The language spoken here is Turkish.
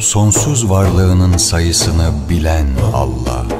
Sonsuz varlığının sayısını bilen Allah.